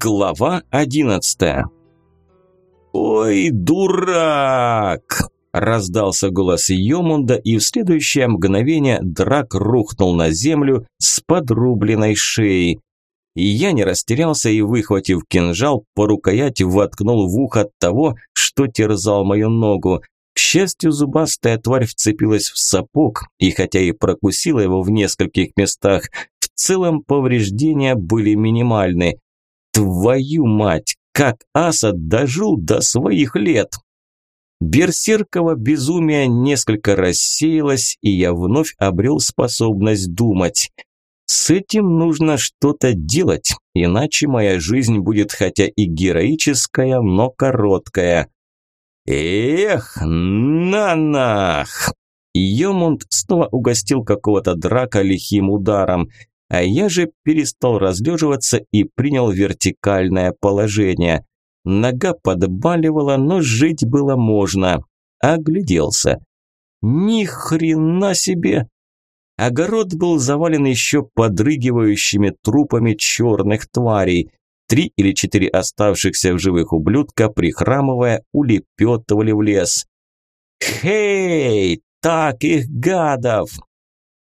Глава одиннадцатая. «Ой, дурак!» – раздался голос Йомунда, и в следующее мгновение драк рухнул на землю с подрубленной шеей. И я не растерялся и, выхватив кинжал, по рукояти воткнул в ухо того, что терзал мою ногу. К счастью, зубастая тварь вцепилась в сапог, и хотя и прокусила его в нескольких местах, в целом повреждения были минимальны. Твою мать, как Асад дожил до своих лет! Берсерково безумие несколько рассеялось, и я вновь обрел способность думать. С этим нужно что-то делать, иначе моя жизнь будет хотя и героическая, но короткая. Эх, нанах! Йомунд снова угостил какого-то драка лихим ударом. А я же перестал разлеживаться и принял вертикальное положение. Нога подбаливала, но жить было можно. Огляделся. Ни хрена себе! Огород был завален еще подрыгивающими трупами черных тварей. Три или четыре оставшихся в живых ублюдка, прихрамывая, улепетывали в лес. «Хей! Так их гадов!»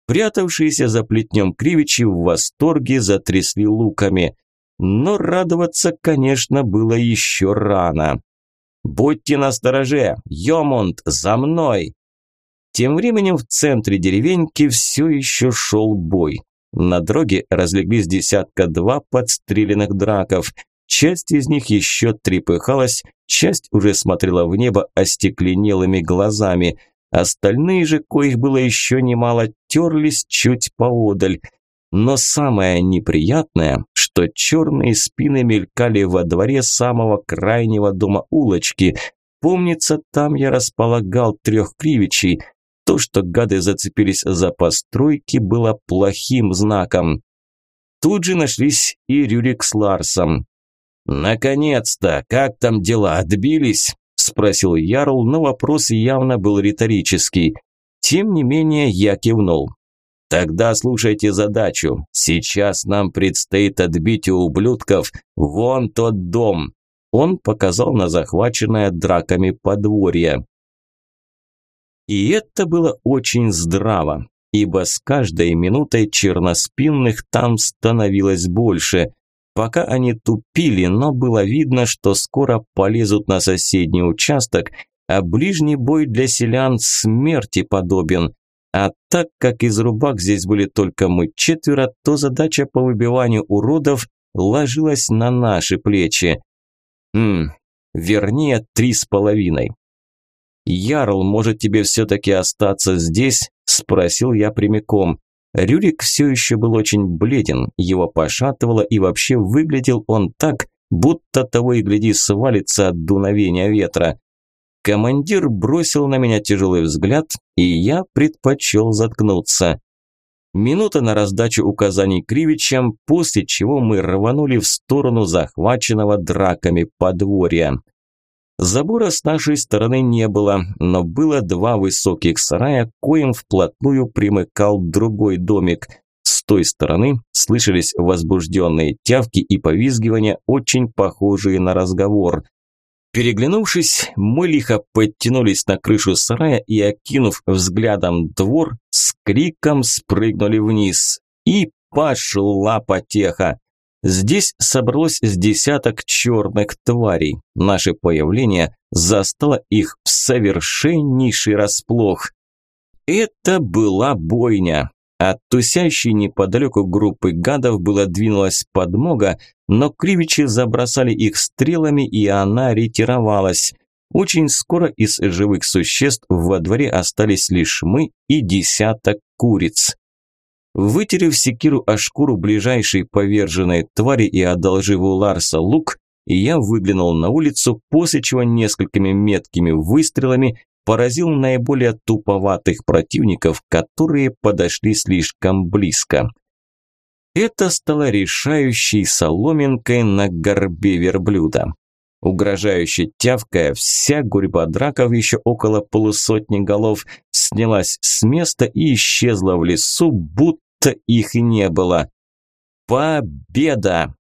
Прятавшиеся за плетнем кривичи в восторге затрясли луками. Но радоваться, конечно, было еще рано. «Будьте настороже! Йомунд, за мной!» Тем временем в центре деревеньки все еще шел бой. На дороге разлеглись десятка-два подстреленных драков. Часть из них еще трепыхалась, часть уже смотрела в небо остекленелыми глазами – Остальные же, коих было еще немало, терлись чуть поодаль. Но самое неприятное, что черные спины мелькали во дворе самого крайнего дома улочки. Помнится, там я располагал трех кривичей. То, что гады зацепились за постройки, было плохим знаком. Тут же нашлись и Рюрик с Ларсом. «Наконец-то! Как там дела? Отбились?» Спросил Ярл, но вопрос явно был риторический. Тем не менее, я кивнул. Тогда слушайте задачу. Сейчас нам предстоит отбить у ублюдков вон тот дом. Он показал на захваченное драками подворье. И это было очень здраво, ибо с каждой минутой черноспинных там становилось больше. Пока они тупили, но было видно, что скоро полезут на соседний участок, а ближний бой для селян смерти подобен. А так как из рубак здесь были только мы четверо, то задача по выбиванию уродов ложилась на наши плечи. Хм, вернее, три с половиной. «Ярл, может тебе все-таки остаться здесь?» – спросил я прямиком. Рюрик все еще был очень бледен, его пошатывало и вообще выглядел он так, будто того и гляди свалится от дуновения ветра. Командир бросил на меня тяжелый взгляд, и я предпочел заткнуться. Минута на раздачу указаний Кривичам, после чего мы рванули в сторону захваченного драками подворья. Забора с нашей стороны не было, но было два высоких сарая, коим вплотную примыкал другой домик. С той стороны слышались возбужденные тявки и повизгивания, очень похожие на разговор. Переглянувшись, мы лихо подтянулись на крышу сарая и, окинув взглядом двор, с криком спрыгнули вниз. И пошла потеха. Здесь собралось с десяток черных тварей. Наше появление застало их в совершеннейший расплох. Это была бойня. От тусящей неподалеку группы гадов было двинулась подмога, но кривичи забросали их стрелами, и она ретировалась. Очень скоро из живых существ во дворе остались лишь мы и десяток куриц. Вытерев секиру о шкуру ближайшей поверженной твари и одолжив у Ларса лук, я выглянул на улицу, после чего несколькими меткими выстрелами поразил наиболее туповатых противников, которые подошли слишком близко. Это стало решающей соломинкой на горбе верблюда. Угрожающе тявкая, вся гурьба драков, еще около полусотни голов, снялась с места и исчезла в лесу, будто их и не было. Победа!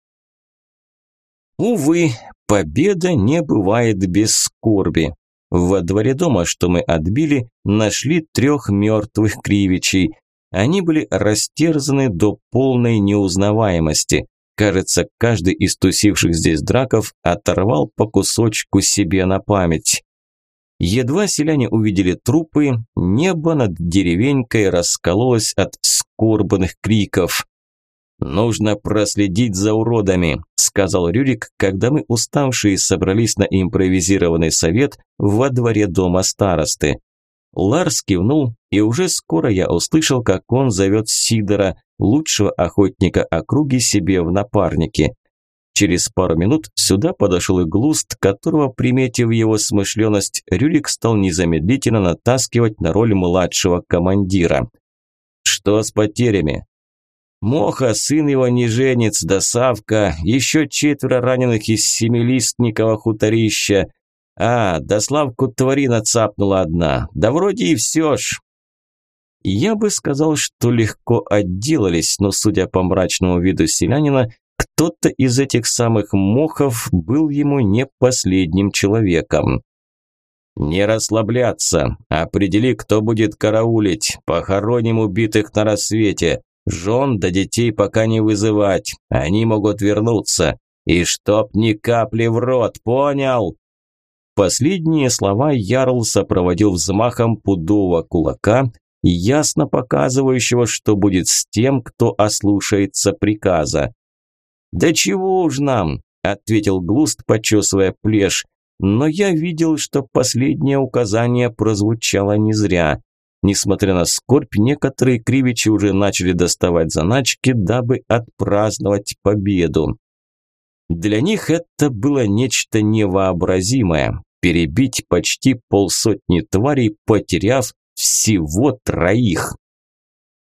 Увы, победа не бывает без скорби. Во дворе дома, что мы отбили, нашли трех мертвых кривичей. Они были растерзаны до полной неузнаваемости. Кажется, каждый из тусивших здесь драков оторвал по кусочку себе на память. Едва селяне увидели трупы, небо над деревенькой раскололось от скорбных криков. «Нужно проследить за уродами», – сказал Рюрик, когда мы, уставшие, собрались на импровизированный совет во дворе дома старосты. Ларс кивнул, и уже скоро я услышал, как он зовет Сидора, лучшего охотника округи, себе в напарнике. Через пару минут сюда подошел и Глуст, которого, приметив его смышленность, Рюрик стал незамедлительно натаскивать на роль младшего командира. «Что с потерями?» Моха, сын его неженец, да Савка, еще четверо раненых из семилистникова хуторища. А, да Славку тварина цапнула одна. Да вроде и все ж. Я бы сказал, что легко отделались, но, судя по мрачному виду селянина, кто-то из этих самых мохов был ему не последним человеком. «Не расслабляться. Определи, кто будет караулить. Похороним убитых на рассвете. Жен до детей пока не вызывать, они могут вернуться. И чтоб ни капли в рот, понял?» Последние слова Ярл сопроводил взмахом пудового кулака, ясно показывающего, что будет с тем, кто ослушается приказа. «Да чего уж нам?» – ответил Глуст, почесывая плешь. Но я видел, что последнее указание прозвучало не зря. Несмотря на скорбь, некоторые кривичи уже начали доставать заначки, дабы отпраздновать победу. Для них это было нечто невообразимое – перебить почти полсотни тварей, потеряв всего троих.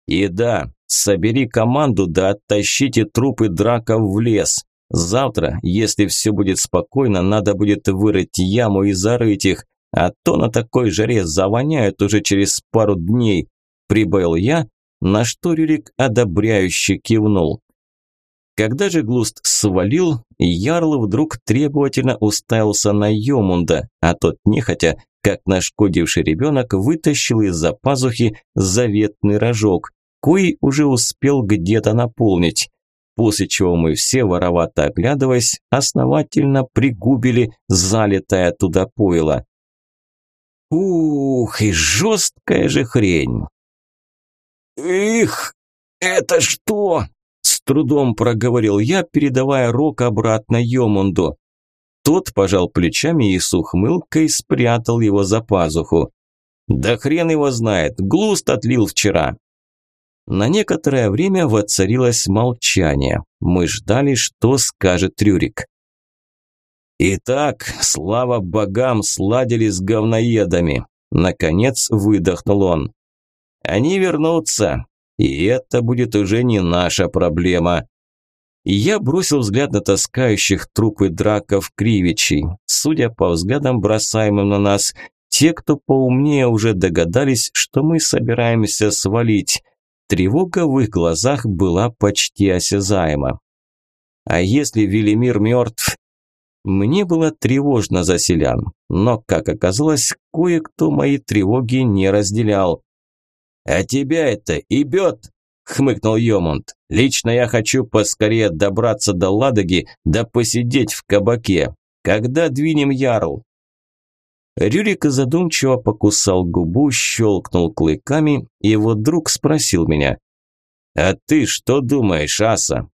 И да, собери команду да оттащите трупы драков в лес. Завтра, если все будет спокойно, надо будет вырыть яму и зарыть их, а то на такой жаре завоняют уже через пару дней», – прибавил я, на что Рюрик одобряюще кивнул. Когда же Глуст свалил, Ярл вдруг требовательно уставился на Йомунда, а тот нехотя, как нашкодивший ребенок, вытащил из-за пазухи заветный рожок, кой уже успел где-то наполнить. После чего мы все, воровато оглядываясь, основательно пригубили залитое туда пойло. Ух, и жесткая же хрень. «Их, это что?» – с трудом проговорил я, передавая рог обратно Йомунду. Тот пожал плечами и с ухмылкой спрятал его за пазуху. «Да хрен его знает, глуст отлил вчера». На некоторое время воцарилось молчание. Мы ждали, что скажет Рюрик. «Итак, слава богам, сладили с говноедами!» Наконец выдохнул он. «Они вернутся, и это будет уже не наша проблема». Я бросил взгляд на таскающих трупы драков кривичей. Судя по взглядам, бросаемым на нас, те, кто поумнее, уже догадались, что мы собираемся свалить. Тревога в их глазах была почти осязаема. А если Велимир мертв, мне было тревожно за селян, но, как оказалось, кое-кто мои тревоги не разделял. «А тебя это и бьет!» – хмыкнул Йомунд. «Лично я хочу поскорее добраться до Ладоги, да посидеть в кабаке. Когда двинем Ярл?» Рюрик задумчиво покусал губу, щелкнул клыками, и его друг спросил меня. «А ты что думаешь, Аса?»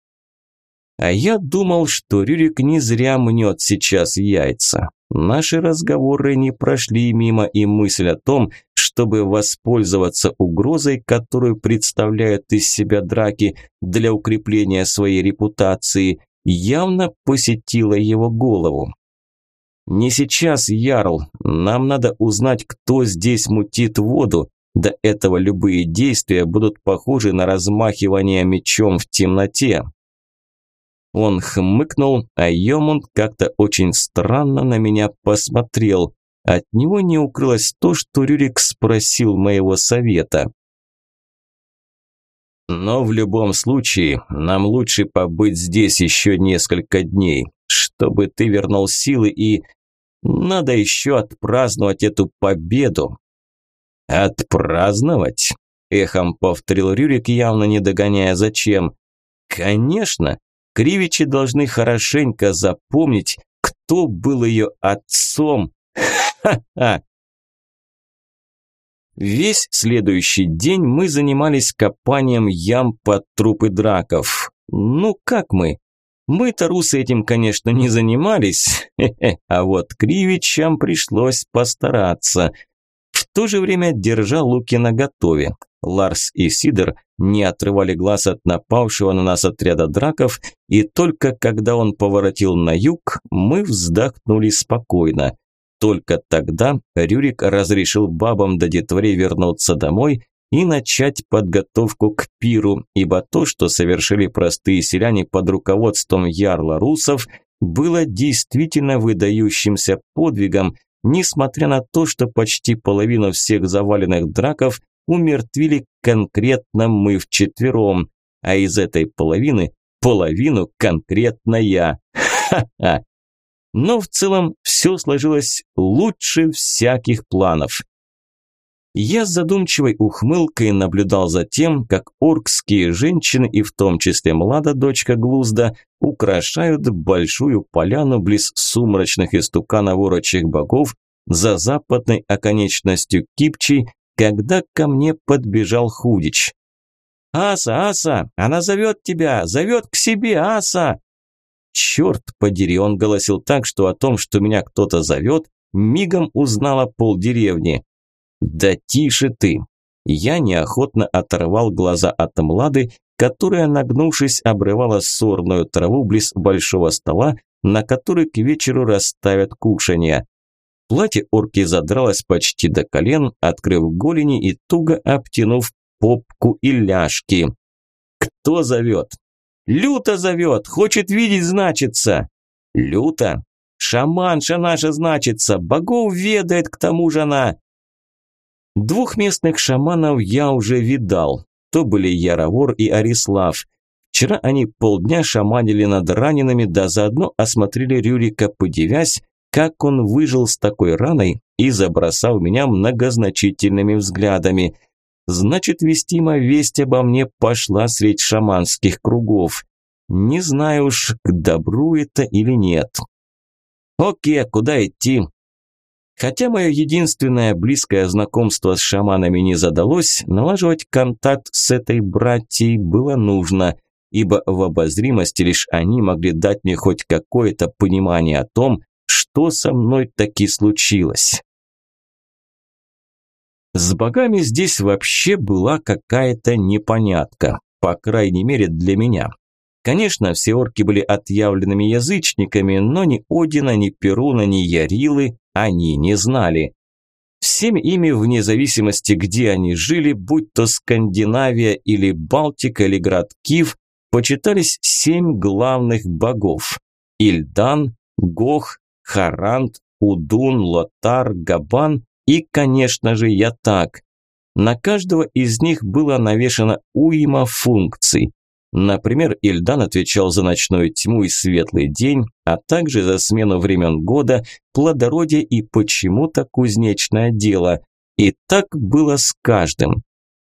А я думал, что Рюрик не зря мнет сейчас яйца. Наши разговоры не прошли мимо, и мысль о том, чтобы воспользоваться угрозой, которую представляют из себя драки для укрепления своей репутации, явно посетила его голову. «Не сейчас, Ярл. Нам надо узнать, кто здесь мутит воду. До этого любые действия будут похожи на размахивание мечом в темноте». Он хмыкнул, а Йомунд как-то очень странно на меня посмотрел. От него не укрылось то, что Рюрик спросил моего совета. Но в любом случае, нам лучше побыть здесь еще несколько дней, чтобы ты вернул силы и... Надо еще отпраздновать эту победу. Отпраздновать? Эхом повторил Рюрик, явно не догоняя зачем. Конечно, Кривичи должны хорошенько запомнить, кто был ее отцом. Ха-ха! Весь следующий день мы занимались копанием ям под трупы драков. Ну как мы? Мы-то русы этим, конечно, не занимались, а вот кривичам пришлось постараться. В то же время держа луки наготове. Ларс и Сидор не отрывали глаз от напавшего на нас отряда драков, и только когда он поворотил на юг, мы вздохнули спокойно. Только тогда Рюрик разрешил бабам до детворей вернуться домой и начать подготовку к пиру, ибо то, что совершили простые селяне под руководством ярла русов, было действительно выдающимся подвигом, несмотря на то, что почти половину всех заваленных драков умертвили конкретно мы вчетвером, а из этой половины половину конкретно я. Ха-ха! Но в целом все сложилось лучше всяких планов. Я с задумчивой ухмылкой наблюдал за тем, как оркские женщины, и в том числе Млада, дочка Глузда, украшают большую поляну близ сумрачных истуканов орочих богов за западной оконечностью Кипчи, когда ко мне подбежал Худич. «Аса, Аса, она зовет тебя, зовет к себе, Аса!» Черт подери, он голосил так, что о том, что меня кто-то зовет, мигом узнала полдеревни. Да тише ты. Я неохотно оторвал глаза от Млады, которая, нагнувшись, обрывала сорную траву близ большого стола, на который к вечеру расставят кушанья. Платье орки задралось почти до колен, открыв голени и туго обтянув попку и ляжки. «Кто зовет?» Люта зовет, хочет видеть, значится. Люта? Шаманша наша, значится, богов ведает, к тому же она. Двух местных шаманов я уже видал. То были Яровор и Арислав. Вчера они полдня шаманили над ранеными, да заодно осмотрели Рюрика, подивясь, как он выжил с такой раной и забросал меня многозначительными взглядами – Значит, вестима весть обо мне пошла средь шаманских кругов. Не знаю уж, к добру это или нет. Окей, куда идти? Хотя мое единственное близкое знакомство с шаманами не задалось, налаживать контакт с этой братьей было нужно, ибо в обозримости лишь они могли дать мне хоть какое-то понимание о том, что со мной таки случилось. С богами здесь вообще была какая-то непонятка, по крайней мере для меня. Конечно, все орки были отъявленными язычниками, но ни Одина, ни Перуна, ни Ярилы они не знали. Всеми ими, вне зависимости, где они жили, будь то Скандинавия или Балтика или град Киев, почитались семь главных богов – Ильдан, Гох, Харант, Удун, Лотар, Габан и, конечно же, я так. На каждого из них было навешано уйма функций. Например, Ильдан отвечал за ночную тьму и светлый день, а также за смену времен года, плодородие и почему-то кузнечное дело. И так было с каждым.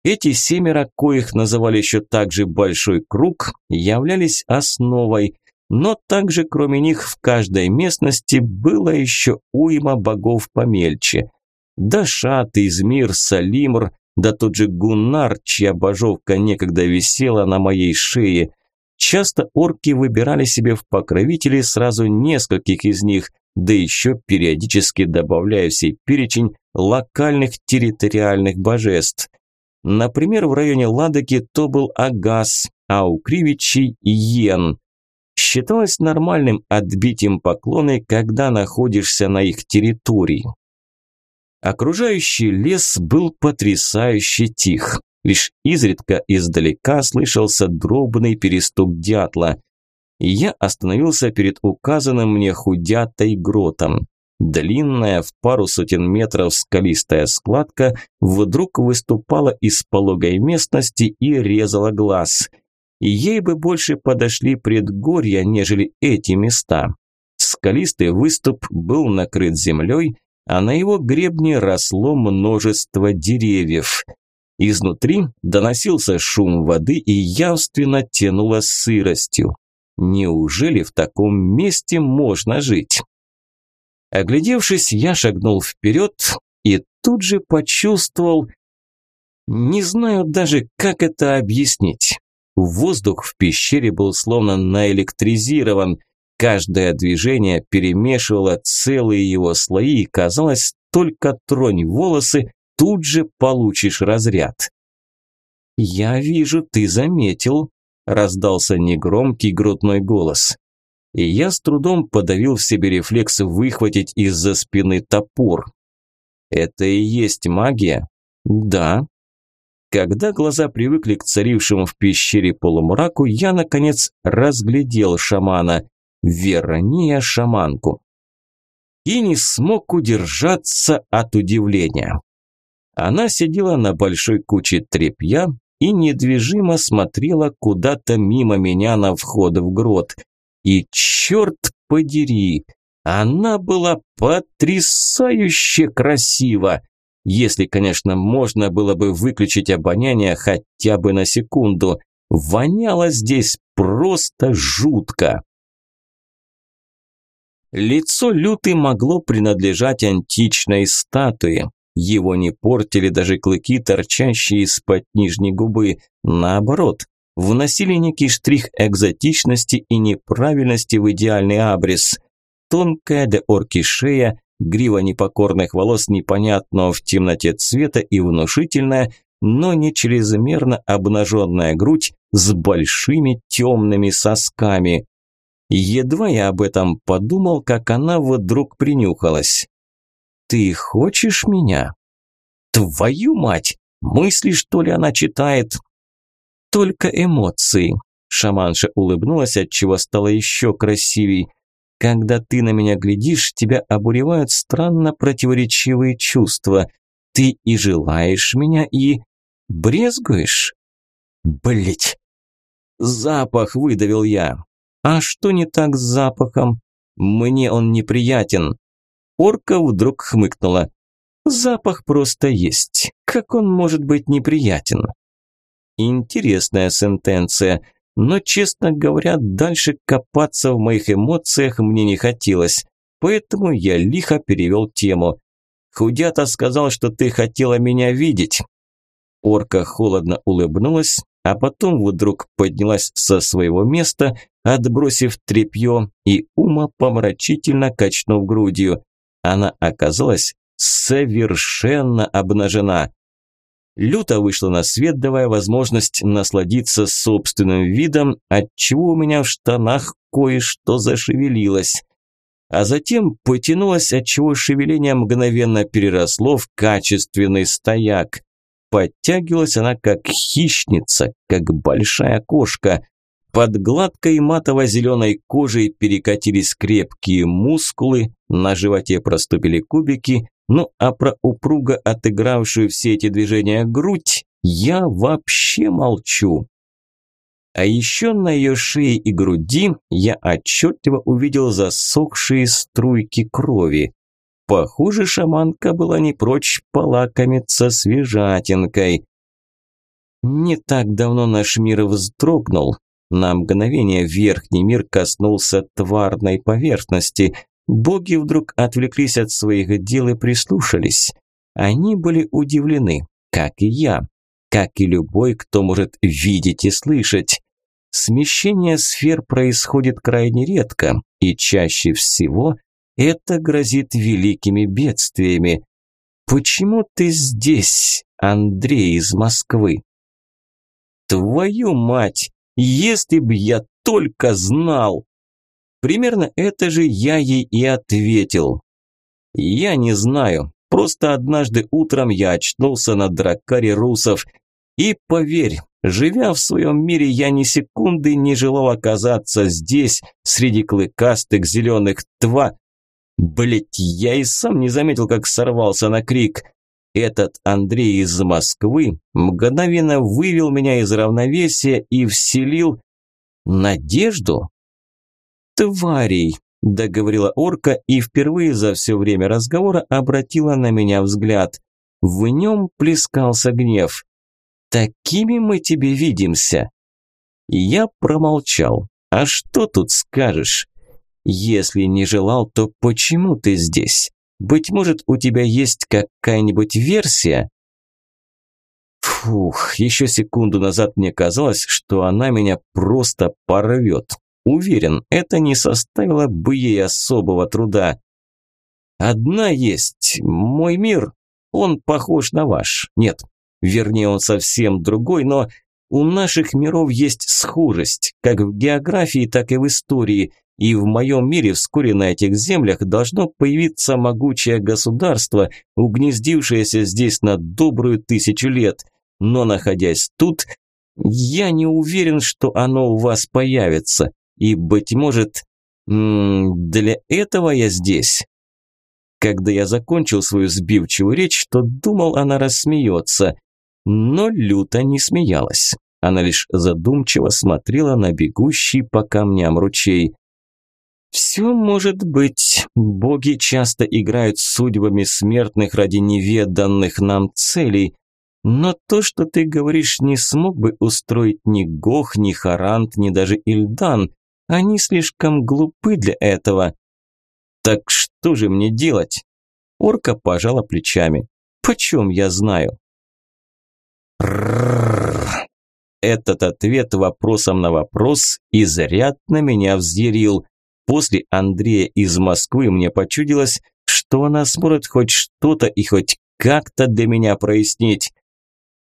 Эти семеро, коих называли еще также «большой круг», являлись основой, но также кроме них в каждой местности было еще уйма богов помельче – Дашат, Измир, Салимр, да тот же Гуннар, чья божовка некогда висела на моей шее. Часто орки выбирали себе в покровители сразу нескольких из них, да еще периодически добавляя в сей перечень локальных территориальных божеств. Например, в районе Ладоги то был Агас, а у Кривичей – Йен. Считалось нормальным отбить им поклоны, когда находишься на их территории. Окружающий лес был потрясающе тих. Лишь изредка издалека слышался дробный перестук дятла. Я остановился перед указанным мне худятой гротом. Длинная в пару сотен метров скалистая складка вдруг выступала из пологой местности и резала глаз. Ей бы больше подошли предгорья, нежели эти места. Скалистый выступ был накрыт землей, а на его гребне росло множество деревьев. Изнутри доносился шум воды и явственно тянуло сыростью. Неужели в таком месте можно жить? Оглядевшись, я шагнул вперед и тут же почувствовал... Не знаю даже, как это объяснить. Воздух в пещере был словно наэлектризирован. Каждое движение перемешивало целые его слои, и казалось, только тронь волосы, тут же получишь разряд. «Я вижу, ты заметил», – раздался негромкий грудной голос. И я с трудом подавил в себе рефлекс выхватить из-за спины топор. «Это и есть магия?» «Да», когда глаза привыкли к царившему в пещере полумраку, я, наконец, разглядел шамана, вернее, шаманку. И не смог удержаться от удивления. Она сидела на большой куче тряпья и недвижимо смотрела куда-то мимо меня на вход в грот. И черт подери, она была потрясающе красива. Если, конечно, можно было бы выключить обоняние хотя бы на секунду. Воняло здесь просто жутко. Лицо люты могло принадлежать античной статуе. Его не портили даже клыки, торчащие из-под нижней губы. Наоборот, вносили некий штрих экзотичности и неправильности в идеальный абрис. Тонкая до орки шея, грива непокорных волос непонятного в темноте цвета и внушительная, но не чрезмерно обнаженная грудь с большими темными сосками. Едва я об этом подумал, как она вдруг принюхалась. «Ты хочешь меня?» «Твою мать! Мысли, что ли, она читает?» «Только эмоции», – шаманша улыбнулась, отчего стало еще красивей. «Когда ты на меня глядишь, тебя обуревают странно противоречивые чувства. Ты и желаешь меня, и... брезгуешь?» «Блять!» «Запах!» – выдавил я. «А что не так с запахом? Мне он неприятен. Орка вдруг хмыкнула. Запах просто есть. Как он может быть неприятен? Интересная сентенция, но, честно говоря, дальше копаться в моих эмоциях мне не хотелось, поэтому я лихо перевел тему. «Худята сказал, что ты хотела меня видеть». Орка холодно улыбнулась, а потом вдруг поднялась со своего места, отбросив тряпье и ума помрачительно качнув грудью она оказалась совершенно обнажена. Люто вышла на свет, давая возможность насладиться собственным видом, отчего у меня в штанах кое-что зашевелилось. А затем потянулось, отчего шевеление мгновенно переросло в качественный стояк. Подтягивалась она как хищница, как большая кошка. Под гладкой матово-зеленой кожей перекатились крепкие мускулы, на животе проступили кубики, ну а про упруго отыгравшую все эти движения грудь я вообще молчу. А еще на ее шее и груди я отчетливо увидел засохшие струйки крови. Похоже, шаманка была не прочь полакомиться свежатинкой. Не так давно наш мир вздрогнул, на мгновение верхний мир коснулся тварной поверхности. Боги вдруг отвлеклись от своих дел и прислушались. Они были удивлены, как и я, как и любой, кто может видеть и слышать. Смещение сфер происходит крайне редко, и чаще всего это грозит великими бедствиями. Почему ты здесь, Андрей из Москвы? Твою мать! Если б я только знал! Примерно это же я ей и ответил. Я не знаю, просто однажды утром я очнулся на дракаре русов. И поверь, живя в своем мире, я ни секунды не желал оказаться здесь, среди клыкастых зеленых тва... Блять, я и сам не заметил, как сорвался на крик. Этот Андрей из Москвы мгновенно вывел меня из равновесия и вселил надежду. Тварей, договорила орка и впервые за все время разговора обратила на меня взгляд. В нем плескался гнев. «Такими мы тебе видимся!» Я промолчал. «А что тут скажешь? Если не желал, то почему ты здесь? Быть может, у тебя есть какая-нибудь версия?» Фух, еще секунду назад мне казалось, что она меня просто порвет. Уверен, это не составило бы ей особого труда. Одна есть. Мой мир, он похож на ваш. Нет, вернее, он совсем другой, но у наших миров есть схожесть, как в географии, так и в истории. И в моем мире вскоре на этих землях должно появиться могучее государство, угнездившееся здесь на добрую тысячу лет. Но находясь тут, я не уверен, что оно у вас появится. И, быть может, для этого я здесь. Когда я закончил свою сбивчивую речь, то думал, она рассмеется. Но люто не смеялась. Она лишь задумчиво смотрела на бегущий по камням ручей. «Все может быть. Боги часто играют судьбами смертных ради неведанных нам целей. Но то, что ты говоришь, не смог бы устроить ни Гох, ни Харант, ни даже Ильдан. Они слишком глупы для этого. Так что же мне делать? Орка пожала плечами. Почем я знаю? Этот ответ вопросом на вопрос изрядно меня взъярил. После Андрея из Москвы мне почудилось, что она сможет хоть что-то и хоть как-то для меня прояснить.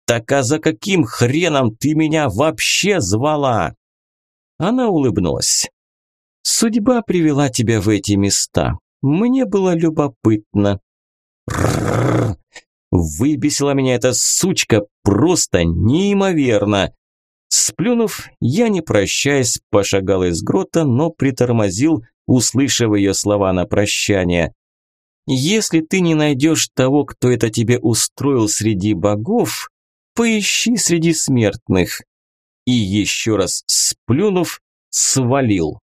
«Так а за каким хреном ты меня вообще звала?» Она улыбнулась. «Судьба привела тебя в эти места. Мне было любопытно». Выбесила меня эта сучка просто неимоверно. Сплюнув, я, не прощаясь, пошагал из грота, но притормозил, услышав ее слова на прощание. «Если ты не найдешь того, кто это тебе устроил среди богов, поищи среди смертных и еще раз сплюнув, свалил.